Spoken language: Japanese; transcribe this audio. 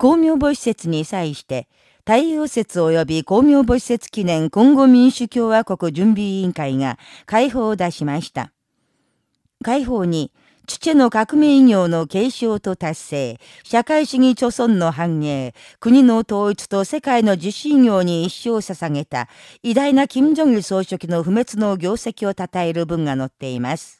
公明母施設に際して、太陽節及び公明母施設記念今後民主共和国準備委員会が解放を出しました。解放に、父の革命医業の継承と達成、社会主義貯村の繁栄、国の統一と世界の受信業に一生を捧げた偉大な金正日総書記の不滅の業績を称える文が載っています。